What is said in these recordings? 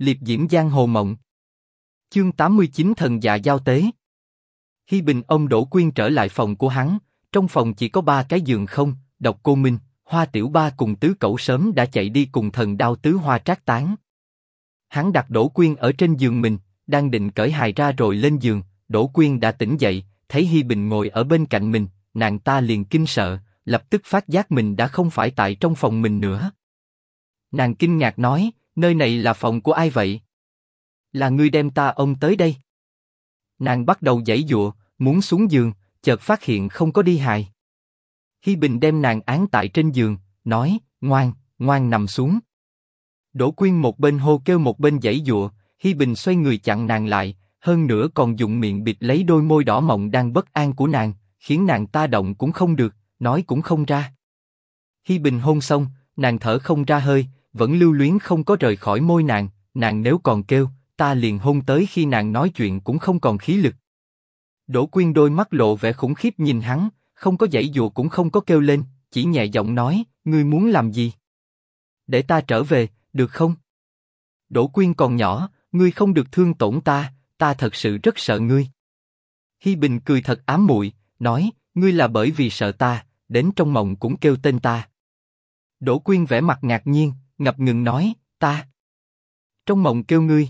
liệp diễm giang hồ mộng. Chương 89 thần dạ giao tế. Hi Bình ông Đỗ Quyên trở lại phòng của hắn, trong phòng chỉ có ba cái giường không, độc cô Minh, Hoa Tiểu Ba cùng tứ cậu sớm đã chạy đi cùng thần đao tứ hoa trác tán. Hắn đặt Đỗ Quyên ở trên giường mình, đang định cởi hài ra rồi lên giường, Đỗ Quyên đã tỉnh dậy, thấy Hi Bình ngồi ở bên cạnh mình, nàng ta liền kinh sợ, lập tức phát giác mình đã không phải tại trong phòng mình nữa. Nàng kinh ngạc nói, nơi này là phòng của ai vậy? Là ngươi đem ta ông tới đây. Nàng bắt đầu giãy dụa, muốn xuống giường, chợt phát hiện không có đi hài. Hi Bình đem nàng án tại trên giường, nói, ngoan, ngoan nằm xuống. Đỗ Quyên một bên hô kêu một bên giãy dụa, Hi Bình xoay người chặn nàng lại, hơn nữa còn dùng miệng bịt lấy đôi môi đỏ mọng đang bất an của nàng, khiến nàng ta động cũng không được, nói cũng không ra. Hi Bình hôn xong, nàng thở không ra hơi, vẫn lưu luyến không có rời khỏi môi nàng, nàng nếu còn kêu, ta liền hôn tới khi nàng nói chuyện cũng không còn khí lực. Đỗ Quyên đôi mắt lộ vẻ khủng khiếp nhìn hắn, không có dãy dùa cũng không có kêu lên, chỉ nhẹ giọng nói, ngươi muốn làm gì? Để ta trở về, được không? Đỗ Quyên còn nhỏ, ngươi không được thương tổn ta, ta thật sự rất sợ ngươi. Hi Bình cười thật ám muội, nói, ngươi là bởi vì sợ ta, đến trong mộng cũng kêu tên ta. Đỗ Quyên vẻ mặt ngạc nhiên, ngập ngừng nói, ta. Trong mộng kêu ngươi.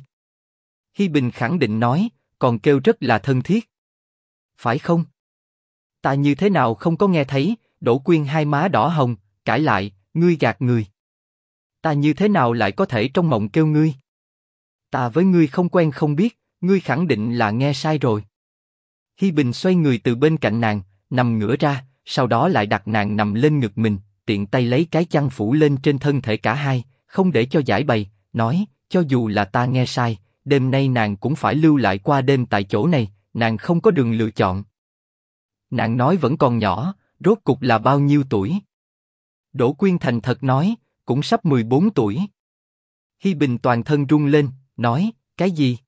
Hi Bình khẳng định nói, còn kêu rất là thân thiết. Phải không? Ta như thế nào không có nghe thấy? Đỗ Quyên hai má đỏ hồng, cãi lại, ngươi gạt người. Ta như thế nào lại có thể trong mộng kêu ngươi? Ta với ngươi không quen không biết, ngươi khẳng định là nghe sai rồi. Hi Bình xoay người từ bên cạnh nàng, nằm ngửa ra, sau đó lại đặt nàng nằm lên ngực mình, tiện tay lấy cái chăn phủ lên trên thân thể cả hai, không để cho giải bày, nói, cho dù là ta nghe sai, đêm nay nàng cũng phải lưu lại qua đêm tại chỗ này, nàng không có đường lựa chọn. Nàng nói vẫn còn nhỏ, rốt cục là bao nhiêu tuổi? Đỗ Quyên thành thật nói, cũng sắp 14 tuổi. Hi Bình toàn thân run lên, nói, cái gì?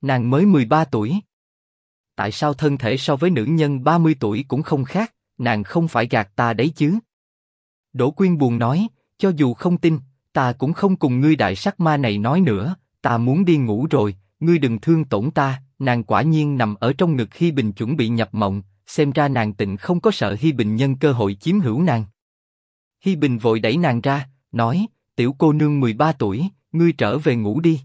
Nàng mới 13 tuổi. Tại sao thân thể so với nữ nhân 30 tuổi cũng không khác, nàng không phải gạt ta đấy chứ? Đỗ Quyên buồn nói, cho dù không tin, ta cũng không cùng ngươi đại sắc ma này nói nữa, ta muốn đi ngủ rồi, ngươi đừng thương tổn ta. Nàng quả nhiên nằm ở trong ngực Hi Bình chuẩn bị nhập mộng, xem ra nàng tịnh không có sợ Hi Bình nhân cơ hội chiếm hữu nàng. Hi Bình vội đẩy nàng ra, nói, tiểu cô nương 13 tuổi, ngươi trở về ngủ đi.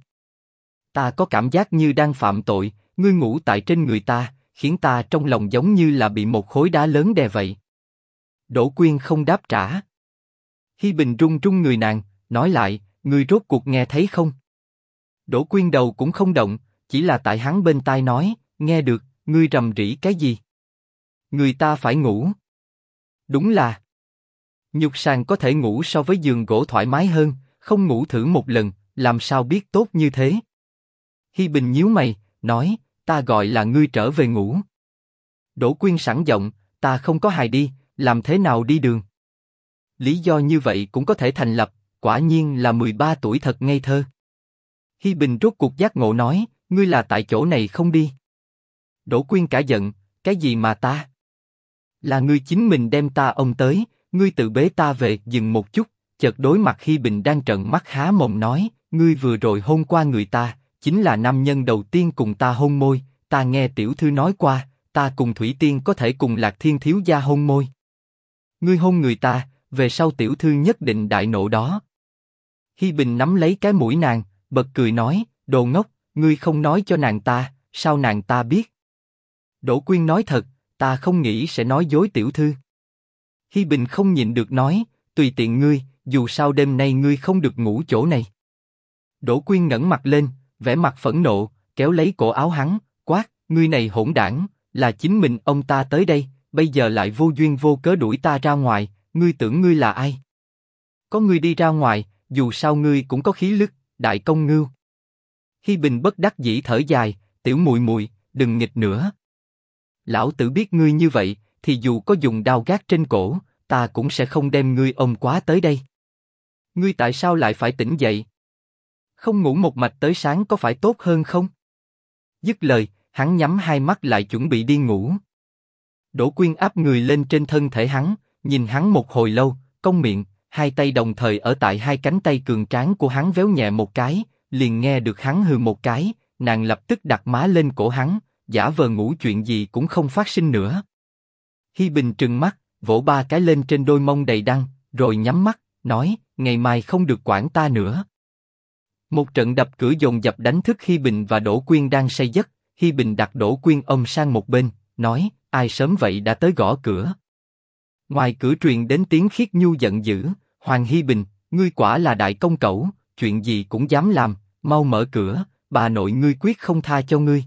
Ta có cảm giác như đang phạm tội, ngươi ngủ tại trên người ta, khiến ta trong lòng giống như là bị một khối đá lớn đè vậy. Đỗ Quyên không đáp trả. Hi Bình run run người nàng, nói lại, người rốt cuộc nghe thấy không? Đỗ Quyên đầu cũng không động, chỉ là tại hắn bên tai nói, nghe được, ngươi rầm rĩ cái gì? Người ta phải ngủ. Đúng là. Nhục sàn có thể ngủ so với giường gỗ thoải mái hơn, không ngủ thử một lần, làm sao biết tốt như thế? Hi Bình nhíu mày, nói, ta gọi là ngươi trở về ngủ. Đỗ Quyên sẵn giọng, ta không có hài đi, làm thế nào đi đường? Lý do như vậy cũng có thể thành lập, quả nhiên là 13 tuổi thật ngây thơ. Hi Bình rốt cuộc giác ngộ nói, ngươi là tại chỗ này không đi. Đỗ Quyên cả giận, cái gì mà ta? Là ngươi chính mình đem ta ông tới, ngươi tự bế ta về, dừng một chút, chợt đối mặt Hi Bình đang trợn mắt há mồm nói, ngươi vừa rồi hôn qua người ta, chính là nam nhân đầu tiên cùng ta hôn môi, ta nghe tiểu thư nói qua, ta cùng Thủy Tiên có thể cùng Lạc Thiên thiếu gia hôn môi. Ngươi hôn người ta, về sau tiểu thư nhất định đại nộ đó. Hi Bình nắm lấy cái mũi nàng, bật cười nói, đồ ngốc, ngươi không nói cho nàng ta, sao nàng ta biết? Đỗ Quyên nói thật, ta không nghĩ sẽ nói dối tiểu thư. Hi Bình không nhịn được nói, tùy tiện ngươi, dù sao đêm nay ngươi không được ngủ chỗ này. Đỗ Quyên ngẩng mặt lên, vẻ mặt phẫn nộ, kéo lấy cổ áo hắn, quát, ngươi này hỗn đảng, là chính mình ông ta tới đây, bây giờ lại vô duyên vô cớ đuổi ta ra ngoài, ngươi tưởng ngươi là ai? Có ngươi đi ra ngoài, dù sao ngươi cũng có khí lực, đại công ngưu. Hi Bình bất đắc dĩ thở dài, tiểu muội muội, đừng nghịch nữa. Lão tử biết ngươi như vậy, thì dù có dùng đao gác trên cổ, ta cũng sẽ không đem ngươi ôm quá tới đây. Ngươi tại sao lại phải tỉnh dậy? Không ngủ một mạch tới sáng có phải tốt hơn không? Dứt lời, hắn nhắm hai mắt lại chuẩn bị đi ngủ. Đỗ Quyên áp người lên trên thân thể hắn, nhìn hắn một hồi lâu, cong miệng, hai tay đồng thời ở tại hai cánh tay cường tráng của hắn véo nhẹ một cái, liền nghe được hắn hừ một cái, nàng lập tức đặt má lên cổ hắn, giả vờ ngủ chuyện gì cũng không phát sinh nữa. Hi Bình trừng mắt, vỗ ba cái lên trên đôi mông đầy đăng, rồi nhắm mắt, nói, ngày mai không được quản ta nữa. Một trận đập cửa dồn dập đánh thức Hi Bình và Đỗ Quyên đang say giấc, Hi Bình đặt Đỗ Quyên ôm sang một bên, nói, ai sớm vậy đã tới gõ cửa. Ngoài cửa truyền đến tiếng khiết nhu giận dữ, Hoàng hy Bình, ngươi quả là đại công cẩu, chuyện gì cũng dám làm, mau mở cửa, bà nội ngươi quyết không tha cho ngươi.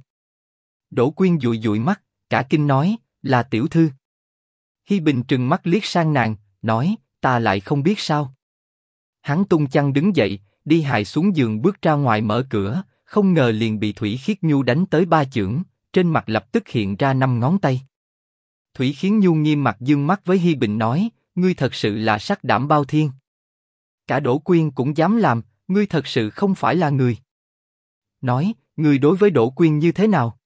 Đỗ Quyên dụi dụi mắt, cả kinh nói, là tiểu thư. Hi Bình trừng mắt liếc sang nàng, nói, ta lại không biết sao. Hắn tung chăn đứng dậy, đi hài xuống giường bước ra ngoài mở cửa, không ngờ liền bị Thủy Khiết Nhu đánh tới ba chưởng, trên mặt lập tức hiện ra năm ngón tay. Thủy Khiến Nhu nghiêm mặt dương mắt với Hi Bình nói, ngươi thật sự là sắc đảm bao thiên. Cả Đỗ Quyên cũng dám làm, ngươi thật sự không phải là người. Nói, ngươi đối với Đỗ Quyên như thế nào?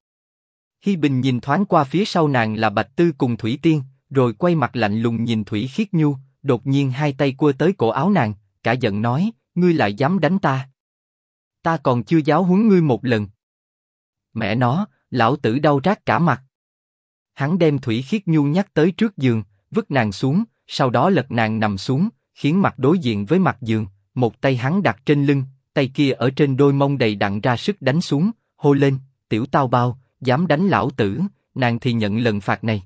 Hi Bình nhìn thoáng qua phía sau nàng là Bạch Tư cùng Thủy Tiên, rồi quay mặt lạnh lùng nhìn Thủy Khiết Nhu, đột nhiên hai tay cua tới cổ áo nàng, cả giận nói, ngươi lại dám đánh ta? Ta còn chưa giáo huấn ngươi một lần. Mẹ nó, lão tử đau rát cả mặt. Hắn đem Thủy Khiết Nhu nhắc tới trước giường, vứt nàng xuống, sau đó lật nàng nằm xuống, khiến mặt đối diện với mặt giường, một tay hắn đặt trên lưng, tay kia ở trên đôi mông đầy đặn ra sức đánh xuống, hô lên, tiểu tao bao, dám đánh lão tử, nàng thì nhận lần phạt này.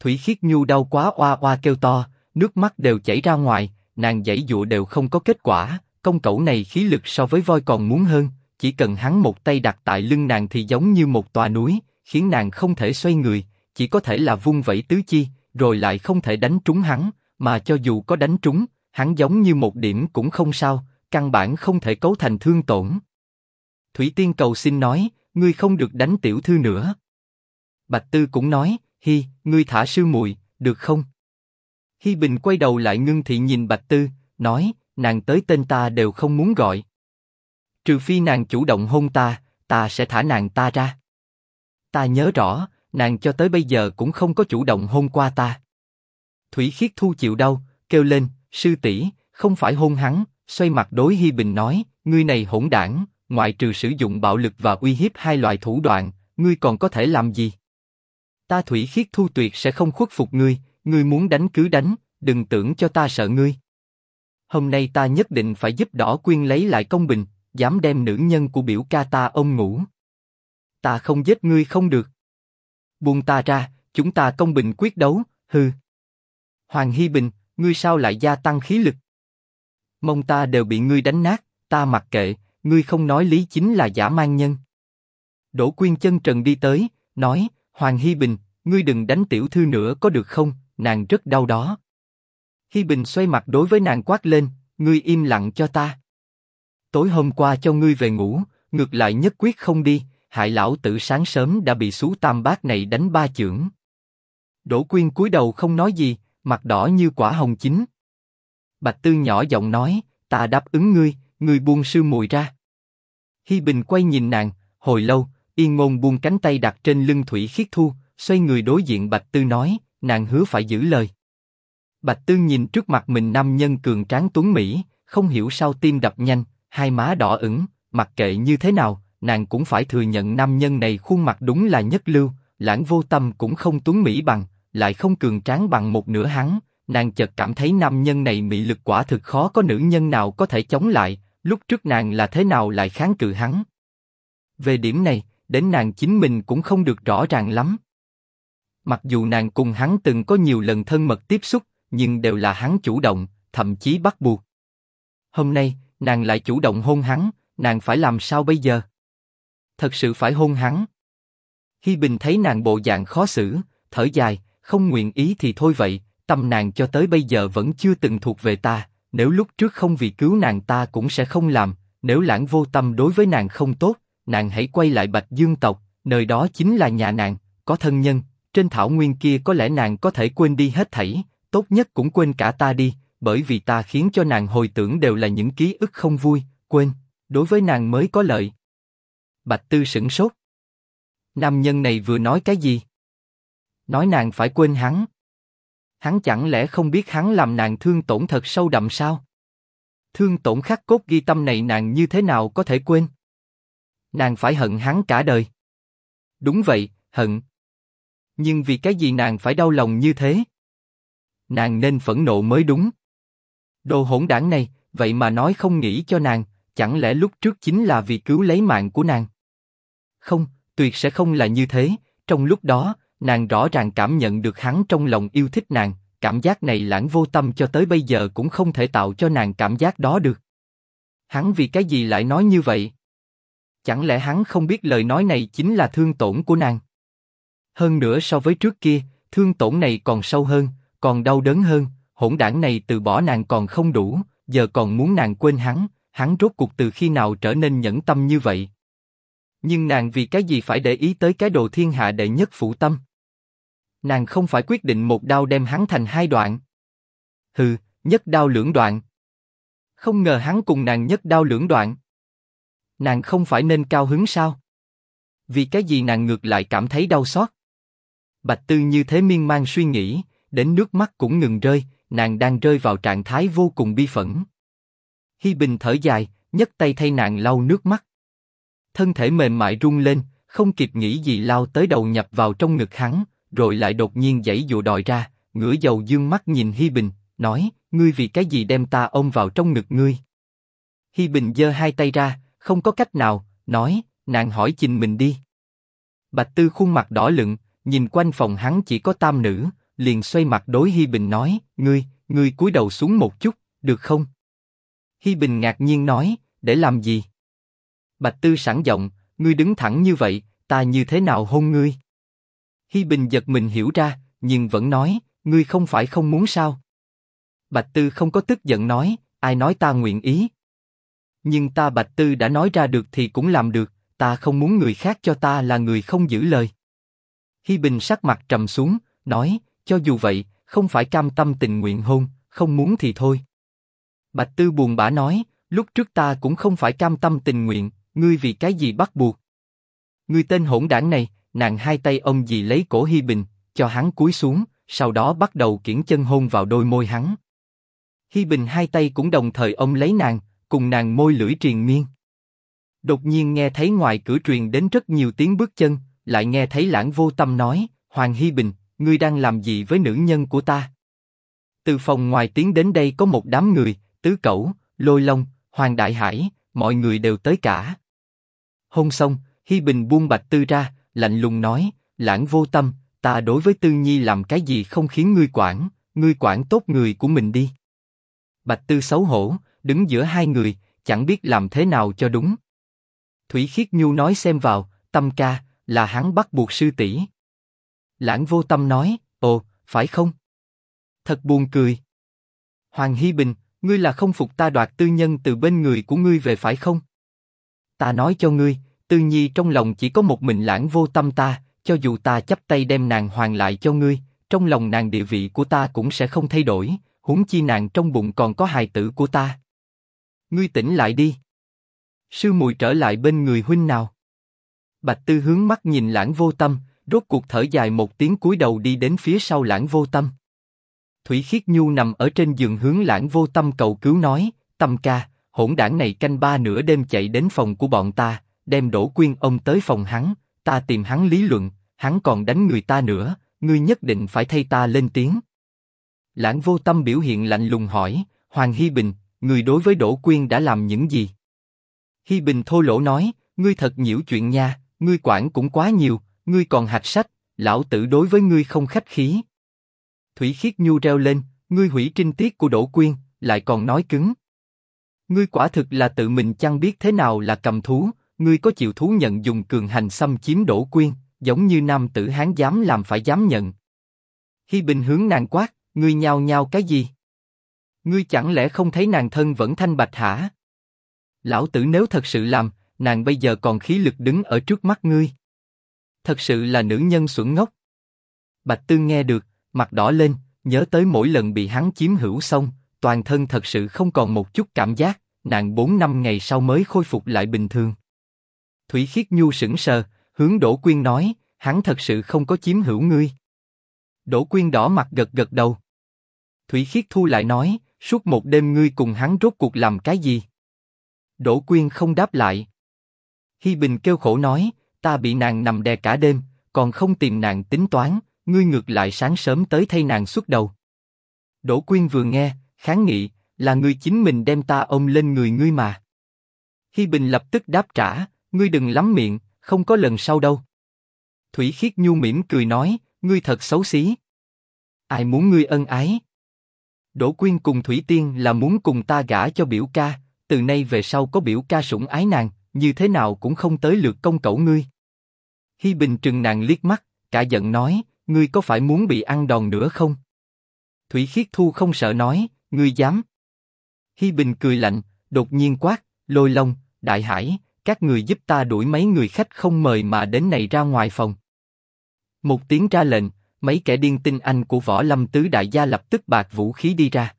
Thủy Khiết Nhu đau quá oa oa kêu to, nước mắt đều chảy ra ngoài, nàng giãy dụa đều không có kết quả, công cẩu này khí lực so với voi còn muốn hơn, chỉ cần hắn một tay đặt tại lưng nàng thì giống như một tòa núi, khiến nàng không thể xoay người, chỉ có thể là vung vẩy tứ chi, rồi lại không thể đánh trúng hắn, mà cho dù có đánh trúng, hắn giống như một điểm cũng không sao, căn bản không thể cấu thành thương tổn. Thủy Tiên cầu xin nói, ngươi không được đánh tiểu thư nữa. Bạch Tư cũng nói, hi, ngươi thả sư muội, được không? Hi Bình quay đầu lại ngưng thị nhìn Bạch Tư, nói, nàng tới tên ta đều không muốn gọi. Trừ phi nàng chủ động hôn ta, ta sẽ thả nàng ta ra. Ta nhớ rõ, nàng cho tới bây giờ cũng không có chủ động hôn qua ta. Thủy Khiết Thu chịu đau, kêu lên, sư tỷ, không phải hôn hắn, xoay mặt đối Hi Bình nói, ngươi này hỗn đảng, ngoại trừ sử dụng bạo lực và uy hiếp hai loại thủ đoạn, ngươi còn có thể làm gì? Ta Thủy Khiết Thu tuyệt sẽ không khuất phục ngươi, ngươi muốn đánh cứ đánh, đừng tưởng cho ta sợ ngươi. Hôm nay ta nhất định phải giúp đỏ quyên lấy lại công bình, dám đem nữ nhân của biểu ca ta ôm ngủ. Ta không giết ngươi không được. Buông ta ra, chúng ta công bình quyết đấu, hừ. Hoàng Hy Bình, ngươi sao lại gia tăng khí lực? Mông ta đều bị ngươi đánh nát, ta mặc kệ, ngươi không nói lý chính là giả mang nhân. Đỗ Quyên chân trần đi tới, nói, Hoàng Hy Bình, ngươi đừng đánh tiểu thư nữa có được không? Nàng rất đau đó. Hi Bình xoay mặt đối với nàng quát lên, ngươi im lặng cho ta. Tối hôm qua cho ngươi về ngủ, ngược lại nhất quyết không đi, hại lão tử sáng sớm đã bị sú tam bác này đánh ba chưởng. Đỗ Quyên cúi đầu không nói gì, mặt đỏ như quả hồng chín. Bạch Tư nhỏ giọng nói, ta đáp ứng ngươi, ngươi buông sư mùi ra. Hi Bình quay nhìn nàng, hồi lâu, Yên Ngôn buông cánh tay đặt trên lưng Thủy Khiết Thu, xoay người đối diện Bạch Tư nói, nàng hứa phải giữ lời. Bạch Tư nhìn trước mặt mình nam nhân cường tráng tuấn mỹ, không hiểu sao tim đập nhanh, hai má đỏ ửng, mặc kệ như thế nào, nàng cũng phải thừa nhận nam nhân này khuôn mặt đúng là nhất lưu, lãng vô tâm cũng không tuấn mỹ bằng, lại không cường tráng bằng một nửa hắn, nàng chợt cảm thấy nam nhân này mị lực quả thực khó có nữ nhân nào có thể chống lại, lúc trước nàng là thế nào lại kháng cự hắn. Về điểm này, đến nàng chính mình cũng không được rõ ràng lắm. Mặc dù nàng cùng hắn từng có nhiều lần thân mật tiếp xúc, nhưng đều là hắn chủ động, thậm chí bắt buộc. Hôm nay, nàng lại chủ động hôn hắn, nàng phải làm sao bây giờ? Thật sự phải hôn hắn. Hi Bình thấy nàng bộ dạng khó xử, thở dài, không nguyện ý thì thôi vậy, tâm nàng cho tới bây giờ vẫn chưa từng thuộc về ta, nếu lúc trước không vì cứu nàng ta cũng sẽ không làm, nếu lãng vô tâm đối với nàng không tốt, nàng hãy quay lại Bạch Dương tộc, nơi đó chính là nhà nàng, có thân nhân, trên thảo nguyên kia có lẽ nàng có thể quên đi hết thảy, tốt nhất cũng quên cả ta đi, bởi vì ta khiến cho nàng hồi tưởng đều là những ký ức không vui, quên, đối với nàng mới có lợi. Bạch Tư sững sốt. Nam nhân này vừa nói cái gì? Nói nàng phải quên hắn. Hắn chẳng lẽ không biết hắn làm nàng thương tổn thật sâu đậm sao? Thương tổn khắc cốt ghi tâm này nàng như thế nào có thể quên? Nàng phải hận hắn cả đời. Đúng vậy, hận. Nhưng vì cái gì nàng phải đau lòng như thế? Nàng nên phẫn nộ mới đúng. Đồ hỗn đảng này, vậy mà nói không nghĩ cho nàng, chẳng lẽ lúc trước chính là vì cứu lấy mạng của nàng? Không, tuyệt sẽ không là như thế. Trong lúc đó, nàng rõ ràng cảm nhận được hắn trong lòng yêu thích nàng, cảm giác này lãng vô tâm cho tới bây giờ cũng không thể tạo cho nàng cảm giác đó được. Hắn vì cái gì lại nói như vậy? Chẳng lẽ hắn không biết lời nói này chính là thương tổn của nàng? Hơn nữa so với trước kia, thương tổn này còn sâu hơn, còn đau đớn hơn. Hỗn đảng này từ bỏ nàng còn không đủ, giờ còn muốn nàng quên hắn. Hắn rốt cuộc từ khi nào trở nên nhẫn tâm như vậy? Nhưng nàng vì cái gì phải để ý tới cái đồ thiên hạ đệ nhất phụ tâm? Nàng không phải quyết định một đao đem hắn thành hai đoạn. Hừ, nhất đao lưỡng đoạn. Không ngờ hắn cùng nàng nhất đao lưỡng đoạn. Nàng không phải nên cao hứng sao? Vì cái gì nàng ngược lại cảm thấy đau xót? Bạch Tư như thế miên man suy nghĩ, đến nước mắt cũng ngừng rơi, nàng đang rơi vào trạng thái vô cùng bi phẫn. Hi Bình thở dài, nhấc tay thay nàng lau nước mắt. Thân thể mềm mại rung lên, không kịp nghĩ gì lao tới đầu nhập vào trong ngực hắn, rồi lại đột nhiên giãy dụ đòi ra, ngửa dầu dương mắt nhìn Hi Bình, nói, ngươi vì cái gì đem ta ôm vào trong ngực ngươi? Hi Bình giơ hai tay ra, không có cách nào, nói, nàng hỏi trình mình đi. Bạch Tư khuôn mặt đỏ lựng, nhìn quanh phòng hắn chỉ có tam nữ, liền xoay mặt đối Hi Bình nói, ngươi, ngươi cúi đầu xuống một chút, được không? Hi Bình ngạc nhiên nói, để làm gì? Bạch Tư sẵn giọng, ngươi đứng thẳng như vậy, ta như thế nào hôn ngươi? Hi Bình giật mình hiểu ra, nhưng vẫn nói, ngươi không phải không muốn sao? Bạch Tư không có tức giận nói, ai nói ta nguyện ý? Nhưng ta Bạch Tư đã nói ra được thì cũng làm được, ta không muốn người khác cho ta là người không giữ lời. Hi Bình sắc mặt trầm xuống, nói, cho dù vậy, không phải cam tâm tình nguyện hôn, không muốn thì thôi. Bạch Tư buồn bã nói, lúc trước ta cũng không phải cam tâm tình nguyện, ngươi vì cái gì bắt buộc? Ngươi tên hỗn đảng này, nàng hai tay ông dì lấy cổ Hi Bình, cho hắn cúi xuống, sau đó bắt đầu kiển chân hôn vào đôi môi hắn. Hi Bình hai tay cũng đồng thời ông lấy nàng, cùng nàng môi lưỡi triền miên. Đột nhiên nghe thấy ngoài cửa truyền đến rất nhiều tiếng bước chân, lại nghe thấy lãng vô tâm nói, Hoàng Hi Bình, ngươi đang làm gì với nữ nhân của ta? Từ phòng ngoài tiến đến đây có một đám người, tứ cẩu, lôi long, hoàng đại hải, mọi người đều tới cả. Hôn xong, Hi Bình buông bạch tư ra, lạnh lùng nói, lãng vô tâm, ta đối với Tư Nhi làm cái gì không khiến ngươi quản, ngươi quản tốt người của mình đi. Bạch Tư xấu hổ, đứng giữa hai người, chẳng biết làm thế nào cho đúng. Thủy Khiết Nhu nói xem vào, tâm ca, là hắn bắt buộc sư tỷ. Lãng vô tâm nói, ồ, phải không? Thật buồn cười. Hoàng Hi Bình, ngươi là không phục ta đoạt tư nhân từ bên người của ngươi về phải không? Ta nói cho ngươi, tư nhi trong lòng chỉ có một mình lãng vô tâm ta, cho dù ta chấp tay đem nàng hoàn lại cho ngươi, trong lòng nàng địa vị của ta cũng sẽ không thay đổi, huống chi nàng trong bụng còn có hài tử của ta. Ngươi tỉnh lại đi. Sư mùi trở lại bên người huynh nào. Bạch Tư hướng mắt nhìn lãng vô tâm, rốt cuộc thở dài một tiếng cúi đầu đi đến phía sau lãng vô tâm. Thủy Khiết Nhu nằm ở trên giường hướng lãng vô tâm cầu cứu nói, tâm ca, hỗn đảng này canh ba nửa đêm chạy đến phòng của bọn ta, đem đổ quyên ông tới phòng hắn, ta tìm hắn lý luận, hắn còn đánh người ta nữa, ngươi nhất định phải thay ta lên tiếng. Lãng vô tâm biểu hiện lạnh lùng hỏi, Hoàng Hi Bình, người đối với Đỗ Quyên đã làm những gì? Hi Bình thô lỗ nói, ngươi thật nhiễu chuyện nha, ngươi quản cũng quá nhiều, ngươi còn hạch sách, lão tử đối với ngươi không khách khí. Thủy Khiết Nhu reo lên, ngươi hủy trinh tiết của Đỗ Quyên, lại còn nói cứng. Ngươi quả thực là tự mình chăng biết thế nào là cầm thú, ngươi có chịu thú nhận dùng cường hành xâm chiếm đổ Quyên, giống như nam tử hán dám làm phải dám nhận. Hi Bình hướng nàng quát, ngươi nhao nhao cái gì? Ngươi chẳng lẽ không thấy nàng thân vẫn thanh bạch hả? Lão tử nếu thật sự làm, nàng bây giờ còn khí lực đứng ở trước mắt ngươi. Thật sự là nữ nhân xuẩn ngốc. Bạch Tương nghe được, mặt đỏ lên, nhớ tới mỗi lần bị hắn chiếm hữu xong, toàn thân thật sự không còn một chút cảm giác, nàng bốn năm ngày sau mới khôi phục lại bình thường. Thủy Khiết Nhu sững sờ, hướng Đỗ Quyên nói, hắn thật sự không có chiếm hữu ngươi. Đỗ Quyên đỏ mặt gật gật đầu. Thủy Khiết Thu lại nói, suốt một đêm ngươi cùng hắn rốt cuộc làm cái gì? Đỗ Quyên không đáp lại. Hi Bình kêu khổ nói, ta bị nàng nằm đè cả đêm, còn không tìm nàng tính toán, ngươi ngược lại sáng sớm tới thay nàng xuất đầu. Đỗ Quyên vừa nghe, kháng nghị, là ngươi chính mình đem ta ôm lên người ngươi mà. Hi Bình lập tức đáp trả, ngươi đừng lắm miệng, không có lần sau đâu. Thủy Khiết Nhu mỉm cười nói, ngươi thật xấu xí. Ai muốn ngươi ân ái? Đỗ Quyên cùng Thủy Tiên là muốn cùng ta gả cho biểu ca, từ nay về sau có biểu ca sủng ái nàng, như thế nào cũng không tới lượt công cẩu ngươi. Hi Bình trừng nàng liếc mắt, cả giận nói, ngươi có phải muốn bị ăn đòn nữa không? Thủy Khiết Thu không sợ nói, ngươi dám? Hi Bình cười lạnh, đột nhiên quát, lôi long, đại hải, các người giúp ta đuổi mấy người khách không mời mà đến này ra ngoài phòng. Một tiếng ra lệnh, mấy kẻ điên tinh anh của võ lâm tứ đại gia lập tức bạc vũ khí đi ra.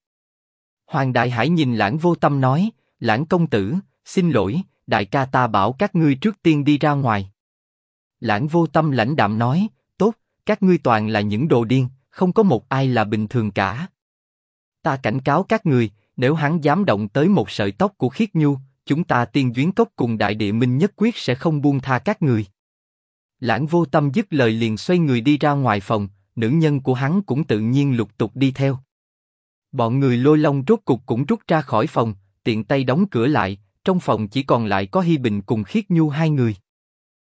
Hoàng Đại Hải nhìn lãng vô tâm nói, lãng công tử, xin lỗi, đại ca ta bảo các ngươi trước tiên đi ra ngoài. Lãng vô tâm lãnh đạm nói, tốt, các ngươi toàn là những đồ điên, không có một ai là bình thường cả. Ta cảnh cáo các ngươi, nếu hắn dám động tới một sợi tóc của khiết nhu, chúng ta tiên duyến cốc cùng đại địa minh nhất quyết sẽ không buông tha các người. Lãng vô tâm dứt lời liền xoay người đi ra ngoài phòng, nữ nhân của hắn cũng tự nhiên lục tục đi theo. Bọn người lôi long rốt cục cũng rút ra khỏi phòng, tiện tay đóng cửa lại, trong phòng chỉ còn lại có Hi Bình cùng Khiết Nhu hai người.